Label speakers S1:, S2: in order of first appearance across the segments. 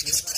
S1: Yeah.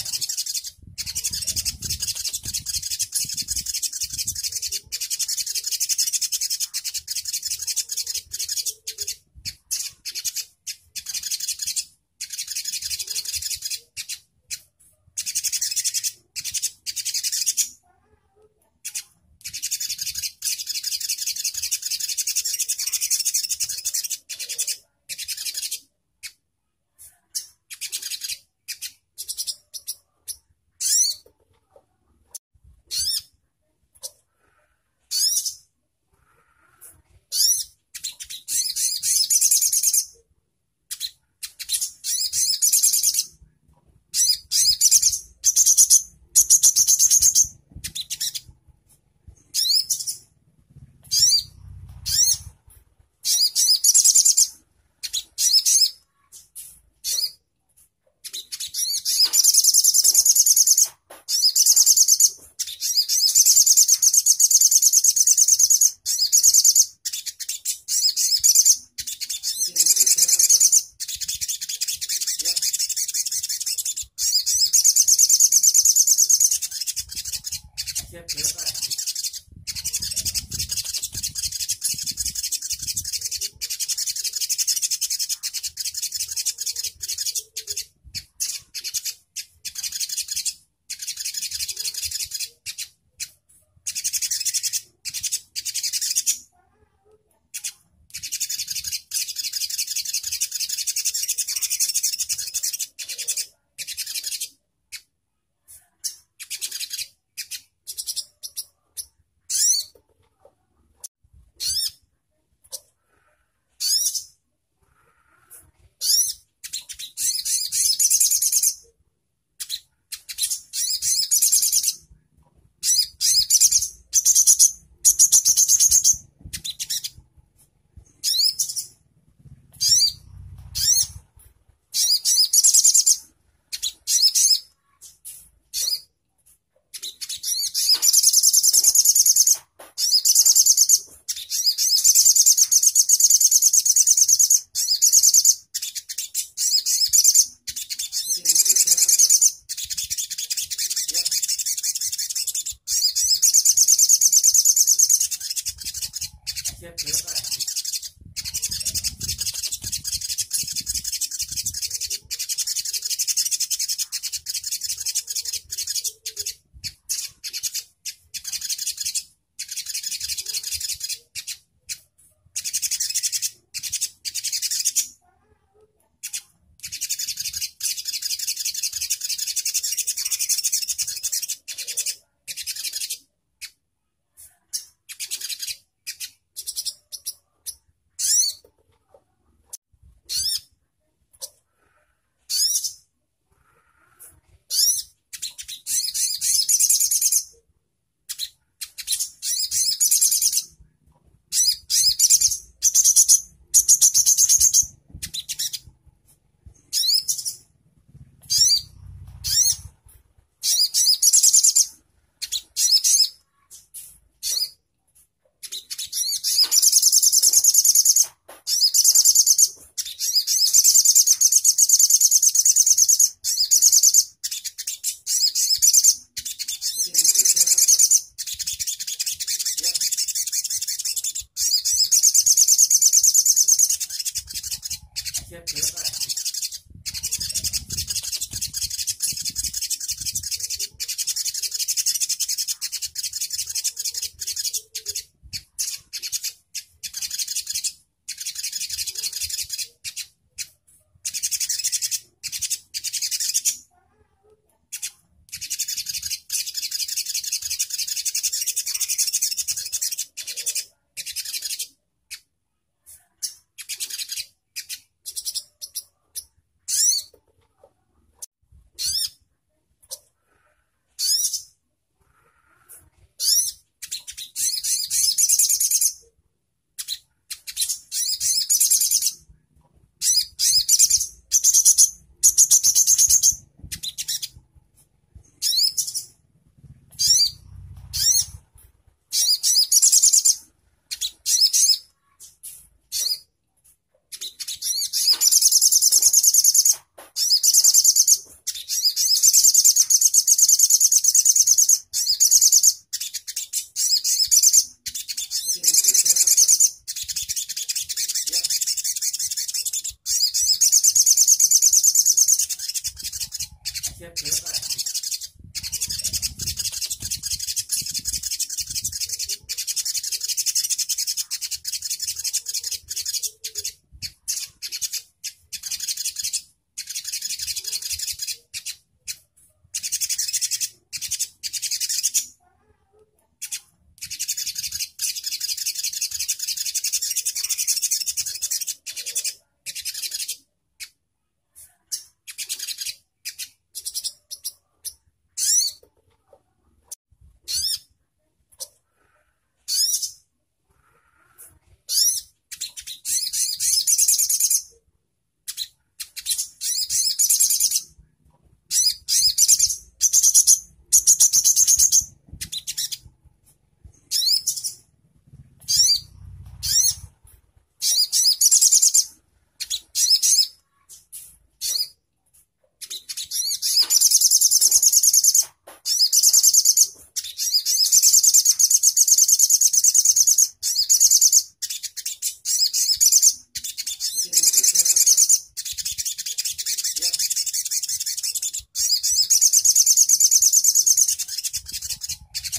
S1: 先别卖。é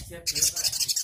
S1: 先吃饭